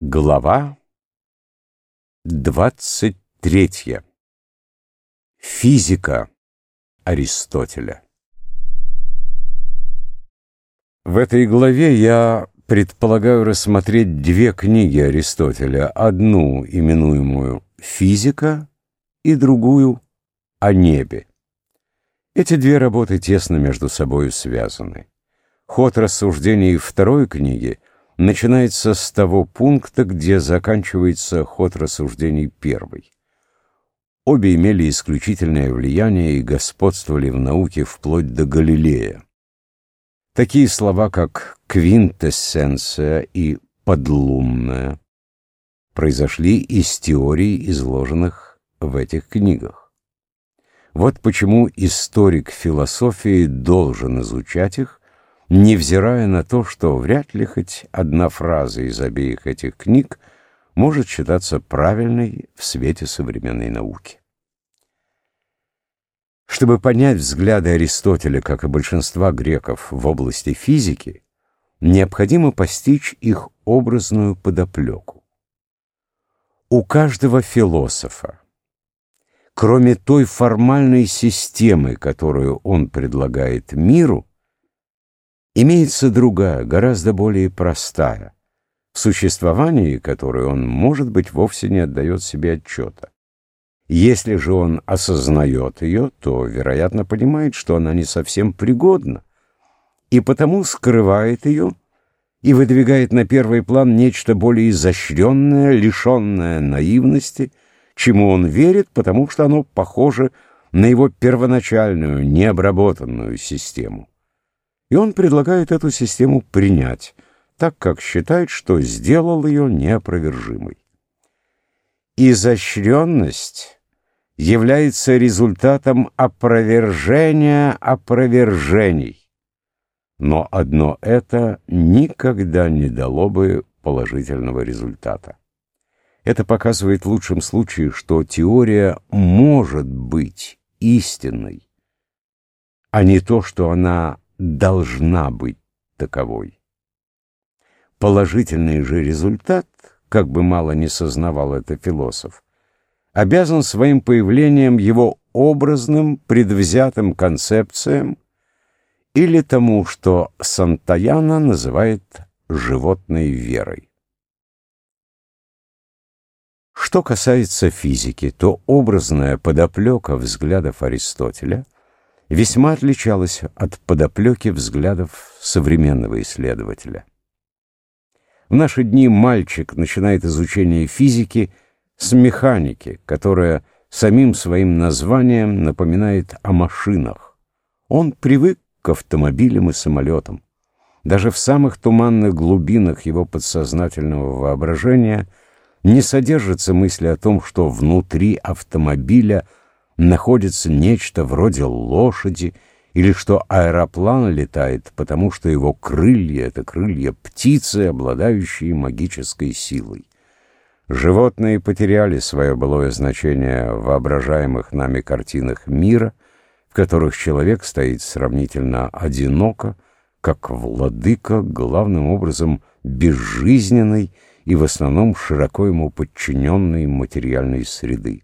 Глава двадцать третья. Физика Аристотеля. В этой главе я предполагаю рассмотреть две книги Аристотеля, одну, именуемую «Физика», и другую «О небе». Эти две работы тесно между собой связаны. Ход рассуждений второй книги – начинается с того пункта, где заканчивается ход рассуждений первой. Обе имели исключительное влияние и господствовали в науке вплоть до Галилея. Такие слова, как «квинтэссенция» и «подлунная» произошли из теорий, изложенных в этих книгах. Вот почему историк философии должен изучать их, невзирая на то, что вряд ли хоть одна фраза из обеих этих книг может считаться правильной в свете современной науки. Чтобы понять взгляды Аристотеля, как и большинства греков в области физики, необходимо постичь их образную подоплеку. У каждого философа, кроме той формальной системы, которую он предлагает миру, Имеется другая, гораздо более простая, в существовании которой он, может быть, вовсе не отдает себе отчета. Если же он осознает ее, то, вероятно, понимает, что она не совсем пригодна, и потому скрывает ее и выдвигает на первый план нечто более изощренное, лишенное наивности, чему он верит, потому что оно похоже на его первоначальную, необработанную систему и он предлагает эту систему принять, так как считает, что сделал ее неопровержимой. Изощренность является результатом опровержения опровержений, но одно это никогда не дало бы положительного результата. Это показывает в лучшем случае, что теория может быть истинной, а не то, что она должна быть таковой. Положительный же результат, как бы мало не сознавал это философ, обязан своим появлением его образным предвзятым концепциям или тому, что Сантаяна называет животной верой. Что касается физики, то образная подоплека взглядов Аристотеля – весьма отличалась от подоплеки взглядов современного исследователя. В наши дни мальчик начинает изучение физики с механики, которая самим своим названием напоминает о машинах. Он привык к автомобилям и самолетам. Даже в самых туманных глубинах его подсознательного воображения не содержится мысли о том, что внутри автомобиля – находится нечто вроде лошади, или что аэроплан летает, потому что его крылья — это крылья птицы, обладающие магической силой. Животные потеряли свое былое значение в воображаемых нами картинах мира, в которых человек стоит сравнительно одиноко, как владыка, главным образом безжизненной и в основном широко ему подчиненной материальной среды.